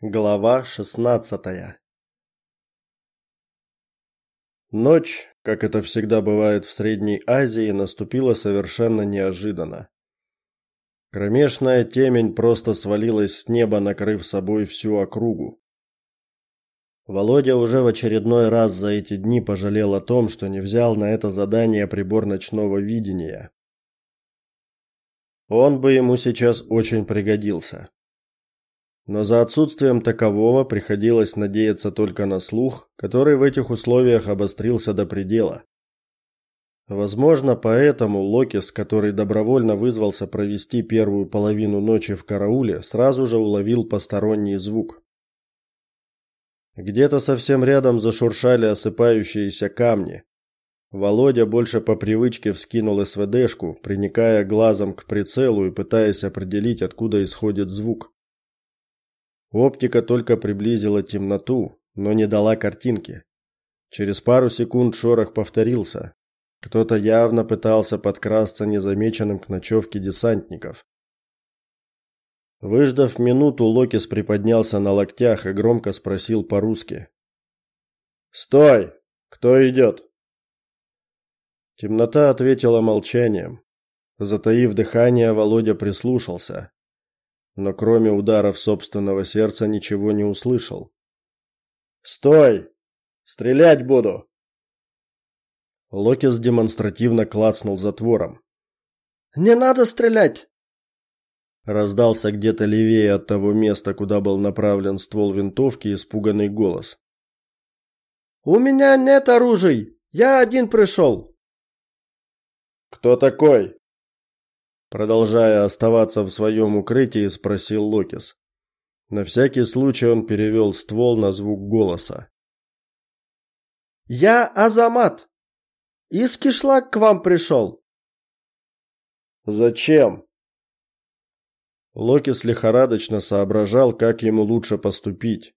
Глава шестнадцатая. Ночь, как это всегда бывает в Средней Азии, наступила совершенно неожиданно. Кромешная темень просто свалилась с неба, накрыв собой всю округу. Володя уже в очередной раз за эти дни пожалел о том, что не взял на это задание прибор ночного видения. Он бы ему сейчас очень пригодился но за отсутствием такового приходилось надеяться только на слух, который в этих условиях обострился до предела. Возможно, поэтому Локис, который добровольно вызвался провести первую половину ночи в карауле, сразу же уловил посторонний звук. Где-то совсем рядом зашуршали осыпающиеся камни. Володя больше по привычке вскинул СВДшку, приникая глазом к прицелу и пытаясь определить, откуда исходит звук. Оптика только приблизила темноту, но не дала картинки. Через пару секунд шорох повторился. Кто-то явно пытался подкрасться незамеченным к ночевке десантников. Выждав минуту, Локис приподнялся на локтях и громко спросил по-русски: "Стой! Кто идет?» Темнота ответила молчанием. Затаив дыхание, Володя прислушался но кроме ударов собственного сердца ничего не услышал. "Стой! Стрелять буду!" Локис демонстративно клацнул затвором. "Не надо стрелять!" раздался где-то левее от того места, куда был направлен ствол винтовки, испуганный голос. У меня нет оружия. Я один пришел!» Кто такой? Продолжая оставаться в своем укрытии, спросил Локис. На всякий случай он перевел ствол на звук голоса. Я Азамат. Из Кишлак к вам пришел». Зачем? Локис лихорадочно соображал, как ему лучше поступить.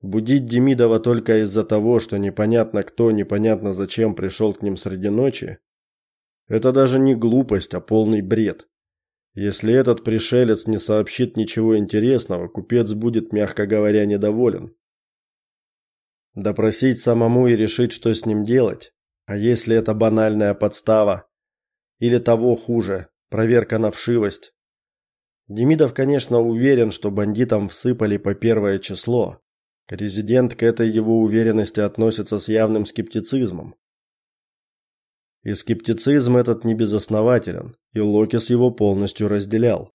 Будить Демидова только из-за того, что непонятно кто, непонятно зачем пришел к ним среди ночи, это даже не глупость, а полный бред. Если этот пришелец не сообщит ничего интересного, купец будет, мягко говоря, недоволен. Допросить самому и решить, что с ним делать. А если это банальная подстава или того хуже, проверка на вшивость? Демидов, конечно, уверен, что бандитам всыпали по первое число. Резидент к этой его уверенности относится с явным скептицизмом. И скептицизм этот не безоснователен, и Локис его полностью разделял.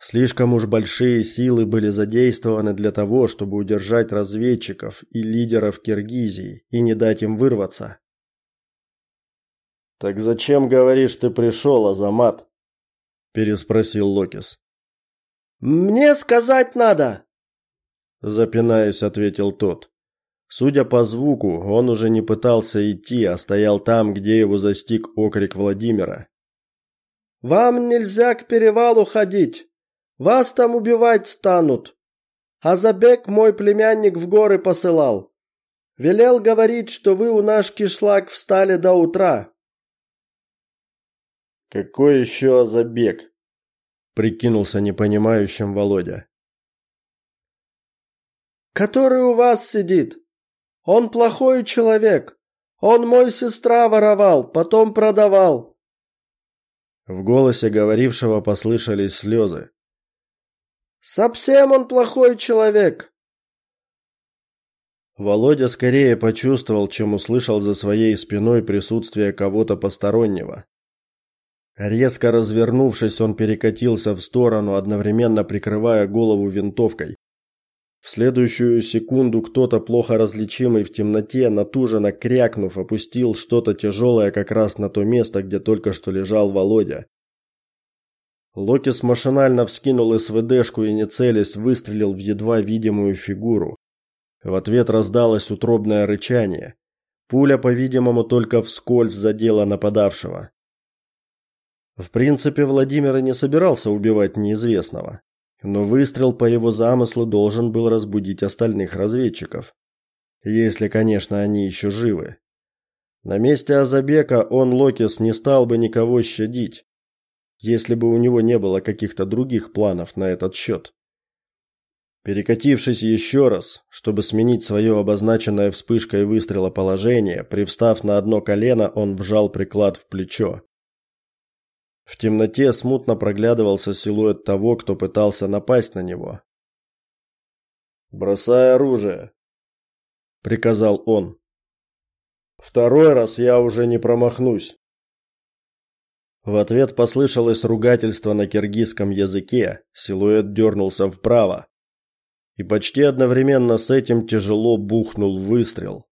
Слишком уж большие силы были задействованы для того, чтобы удержать разведчиков и лидеров Киргизии и не дать им вырваться. Так зачем, говоришь, ты пришел, Азамат? переспросил Локис. Мне сказать надо, запинаясь, ответил тот. Судя по звуку, он уже не пытался идти, а стоял там, где его застиг окрик Владимира. Вам нельзя к перевалу ходить. Вас там убивать станут. А Забек мой племянник в горы посылал. Велел говорить, что вы у наш кишлак встали до утра. Какой еще Азабек? прикинулся непонимающим Володя. Который у вас сидит. Он плохой человек. Он мой сестра воровал, потом продавал. В голосе говорившего послышались слезы. Совсем он плохой человек. Володя скорее почувствовал, чем услышал за своей спиной присутствие кого-то постороннего. Резко развернувшись, он перекатился в сторону, одновременно прикрывая голову винтовкой. В следующую секунду кто-то плохо различимый в темноте, натуженно крякнув, опустил что-то тяжелое как раз на то место, где только что лежал Володя. Локис машинально вскинул СВДшку и не целясь выстрелил в едва видимую фигуру. В ответ раздалось утробное рычание. Пуля, по-видимому, только вскользь задела нападавшего. В принципе, Владимир и не собирался убивать неизвестного. Но выстрел по его замыслу должен был разбудить остальных разведчиков. Если, конечно, они еще живы. На месте Азабека он, Локис, не стал бы никого щадить, если бы у него не было каких-то других планов на этот счет. Перекатившись еще раз, чтобы сменить свое обозначенное вспышкой выстрела положение, привстав на одно колено, он вжал приклад в плечо. В темноте смутно проглядывался силуэт того, кто пытался напасть на него. «Бросай оружие!» — приказал он. «Второй раз я уже не промахнусь!» В ответ послышалось ругательство на киргизском языке, силуэт дернулся вправо, и почти одновременно с этим тяжело бухнул выстрел.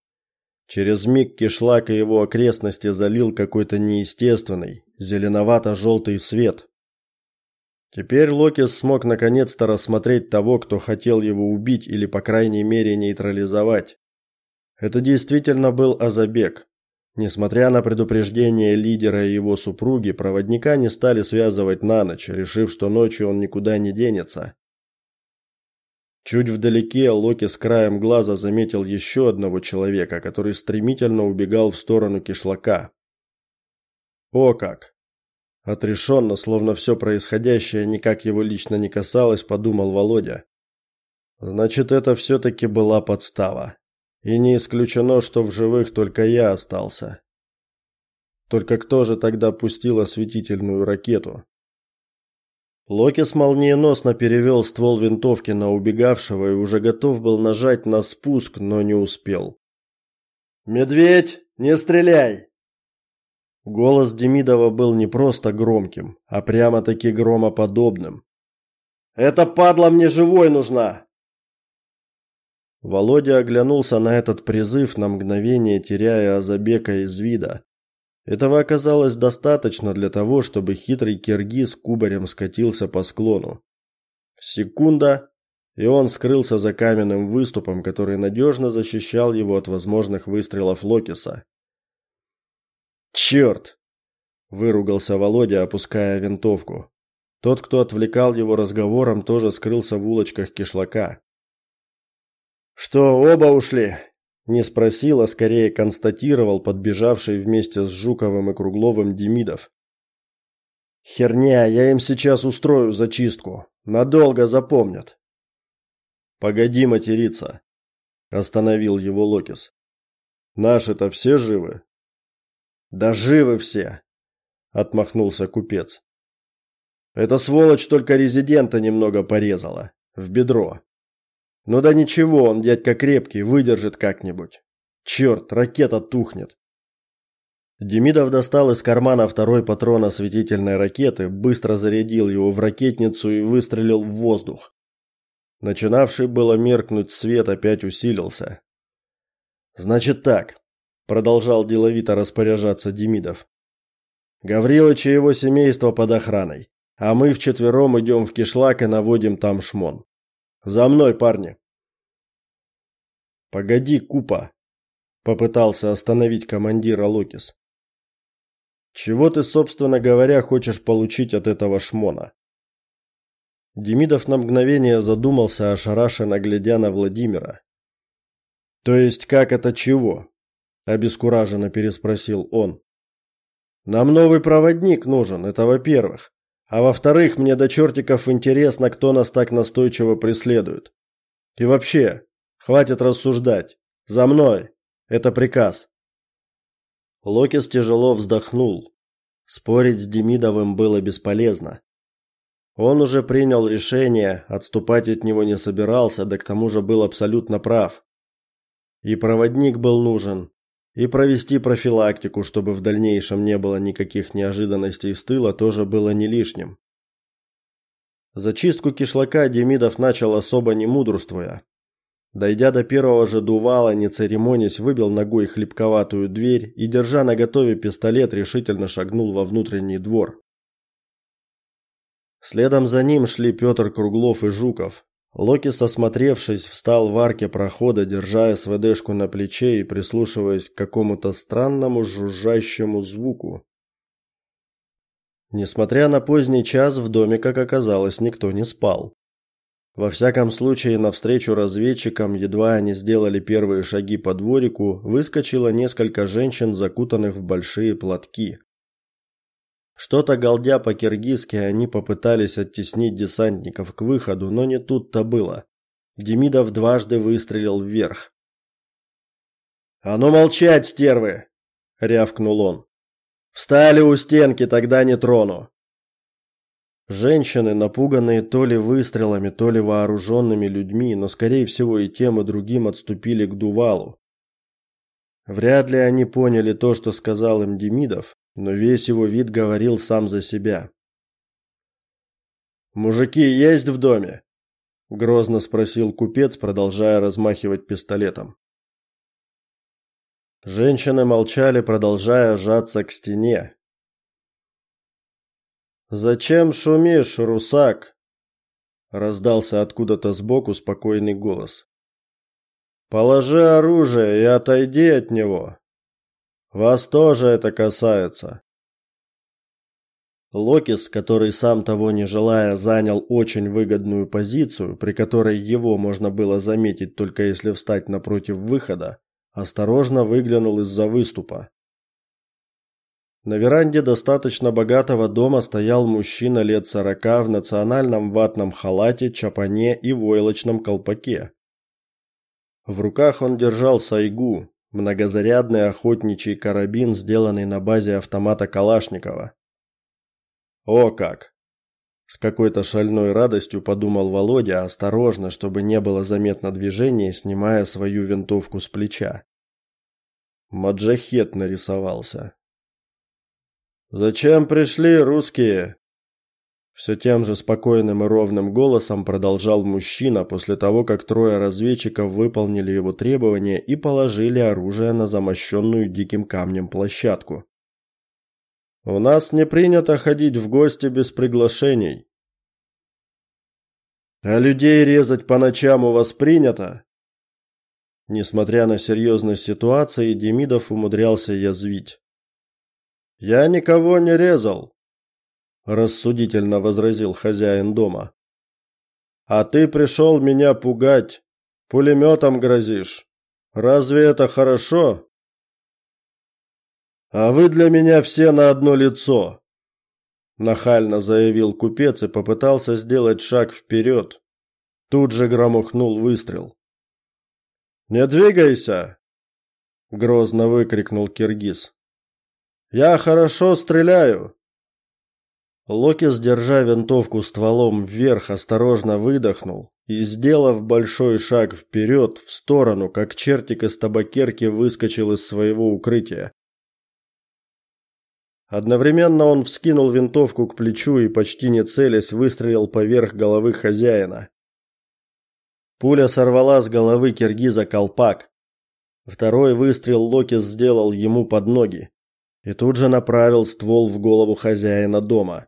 Через миг кишлак и его окрестности залил какой-то неестественный, зеленовато-желтый свет. Теперь Локис смог наконец-то рассмотреть того, кто хотел его убить или, по крайней мере, нейтрализовать. Это действительно был Азабек. Несмотря на предупреждение лидера и его супруги, проводника не стали связывать на ночь, решив, что ночью он никуда не денется. Чуть вдалеке Локи с краем глаза заметил еще одного человека, который стремительно убегал в сторону кишлака. О как! Отрешенно, словно все происходящее никак его лично не касалось, подумал Володя. Значит, это все-таки была подстава. И не исключено, что в живых только я остался. Только кто же тогда пустил осветительную ракету? Локис молниеносно перевел ствол винтовки на убегавшего и уже готов был нажать на спуск, но не успел. «Медведь, не стреляй!» Голос Демидова был не просто громким, а прямо-таки громоподобным. «Это падла мне живой нужна!» Володя оглянулся на этот призыв на мгновение, теряя Азабека из вида. Этого оказалось достаточно для того, чтобы хитрый киргиз кубарем скатился по склону. Секунда, и он скрылся за каменным выступом, который надежно защищал его от возможных выстрелов Локиса. «Черт!» – выругался Володя, опуская винтовку. Тот, кто отвлекал его разговором, тоже скрылся в улочках кишлака. «Что, оба ушли?» Не спросил, а скорее констатировал подбежавший вместе с Жуковым и Кругловым Демидов. Херня, я им сейчас устрою зачистку. Надолго запомнят. Погоди материться, остановил его Локис. Наши-то все живы? Да живы все, отмахнулся купец. Эта сволочь только резидента немного порезала в бедро. Ну да ничего, он дядька крепкий, выдержит как-нибудь. Черт, ракета тухнет. Демидов достал из кармана второй патрон осветительной ракеты, быстро зарядил его в ракетницу и выстрелил в воздух. Начинавший было меркнуть свет опять усилился. Значит так, продолжал деловито распоряжаться Демидов. Гаврилыч и его семейство под охраной, а мы вчетвером идем в кишлак и наводим там шмон. За мной, парни. Погоди, Купа, попытался остановить командира Локис. Чего ты, собственно говоря, хочешь получить от этого шмона? Демидов на мгновение задумался, ошарашенно глядя на Владимира. То есть как это чего? Обескураженно переспросил он. Нам новый проводник нужен, это во-первых. А во-вторых, мне до чертиков интересно, кто нас так настойчиво преследует. И вообще, хватит рассуждать. За мной. Это приказ. Локис тяжело вздохнул. Спорить с Демидовым было бесполезно. Он уже принял решение, отступать от него не собирался, да к тому же был абсолютно прав. И проводник был нужен, и провести профилактику, чтобы в дальнейшем не было никаких неожиданностей с тыла, тоже было не лишним. Зачистку кишлака Демидов начал особо не мудрствуя. Дойдя до первого же дувала, не церемонясь, выбил ногой хлипковатую дверь и, держа наготове пистолет, решительно шагнул во внутренний двор. Следом за ним шли Петр Круглов и Жуков. Локи, осмотревшись, встал в арке прохода, держа СВДшку на плече и прислушиваясь к какому-то странному жужжащему звуку. Несмотря на поздний час, в доме, как оказалось, никто не спал. Во всяком случае, навстречу разведчикам, едва они сделали первые шаги по дворику, выскочило несколько женщин, закутанных в большие платки. Что-то галдя по-киргизски, они попытались оттеснить десантников к выходу, но не тут-то было. Демидов дважды выстрелил вверх. «А ну молчать, стервы!» — рявкнул он. «Встали у стенки, тогда не трону!» Женщины, напуганные то ли выстрелами, то ли вооруженными людьми, но скорее всего и тем и другим отступили к дувалу. Вряд ли они поняли то, что сказал им Демидов, но весь его вид говорил сам за себя. Мужики есть в доме? грозно спросил купец, продолжая размахивать пистолетом. Женщины молчали, продолжая сжаться к стене, Зачем шумишь, русак? раздался откуда-то сбоку спокойный голос. Положи оружие и отойди от него. Вас тоже это касается. Локис, который сам того не желая занял очень выгодную позицию, при которой его можно было заметить только если встать напротив выхода, осторожно выглянул из-за выступа. На веранде достаточно богатого дома стоял мужчина лет сорока в национальном ватном халате, чапане и войлочном колпаке. В руках он держал сайгу, многозарядный охотничий карабин, сделанный на базе автомата Калашникова. О как! С какой-то шальной радостью подумал Володя, осторожно, чтобы не было заметно движения, снимая свою винтовку с плеча. Маджахет нарисовался. Зачем пришли русские? Все тем же спокойным и ровным голосом продолжал мужчина после того, как трое разведчиков выполнили его требования и положили оружие на замощенную диким камнем площадку. У нас не принято ходить в гости без приглашений. А людей резать по ночам у вас принято? Несмотря на серьезность ситуации, Демидов умудрялся язвить. Я никого не резал, рассудительно возразил хозяин дома. А ты пришел меня пугать, пулеметом грозишь. Разве это хорошо? А вы для меня все на одно лицо, нахально заявил купец и попытался сделать шаг вперед. Тут же громыхнул выстрел. Не двигайся, грозно выкрикнул киргиз. Я хорошо стреляю. Локи, держа винтовку стволом вверх, осторожно выдохнул и, сделав большой шаг вперед, в сторону, как чертик из табакерки выскочил из своего укрытия. Одновременно он вскинул винтовку к плечу и почти не целясь выстрелил поверх головы хозяина. Пуля сорвала с головы киргиза колпак. Второй выстрел Локи сделал ему под ноги и тут же направил ствол в голову хозяина дома.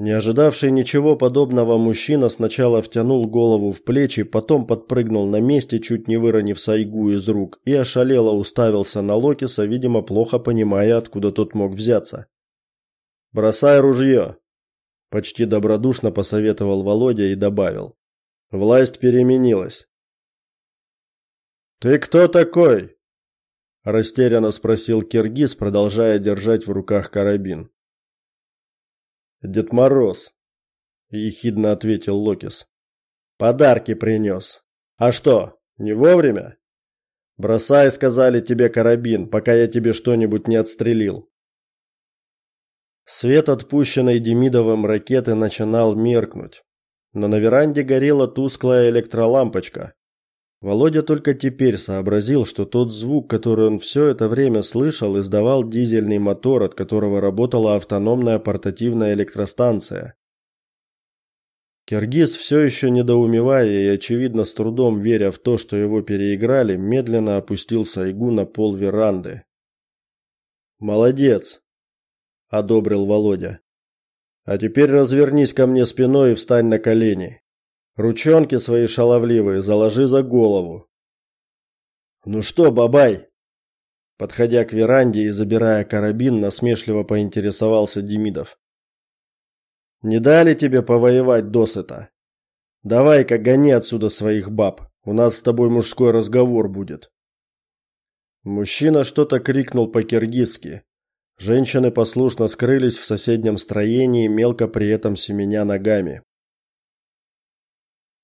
Не ожидавший ничего подобного мужчина сначала втянул голову в плечи, потом подпрыгнул на месте, чуть не выронив сайгу из рук, и ошалело уставился на Локиса, видимо, плохо понимая, откуда тот мог взяться. «Бросай ружье!» – почти добродушно посоветовал Володя и добавил. «Власть переменилась». «Ты кто такой?» растерянно спросил киргиз, продолжая держать в руках карабин. Дед Мороз, ехидно ответил Локис. Подарки принес. А что, не вовремя? Бросай, сказали тебе карабин, пока я тебе что-нибудь не отстрелил. Свет отпущенной Демидовым ракеты начинал меркнуть, но на веранде горела тусклая электролампочка, Володя только теперь сообразил, что тот звук, который он все это время слышал, издавал дизельный мотор, от которого работала автономная портативная электростанция. Киргиз, все еще недоумевая и очевидно с трудом веря в то, что его переиграли, медленно опустил Сайгу на пол веранды. Молодец, одобрил Володя. А теперь развернись ко мне спиной и встань на колени. Ручонки свои шаловливые заложи за голову. Ну что, бабай? Подходя к веранде и забирая карабин, насмешливо поинтересовался Демидов. Не дали тебе повоевать досыта? Давай-ка гони отсюда своих баб. У нас с тобой мужской разговор будет. Мужчина что-то крикнул по-киргизски. Женщины послушно скрылись в соседнем строении, мелко при этом семеня ногами.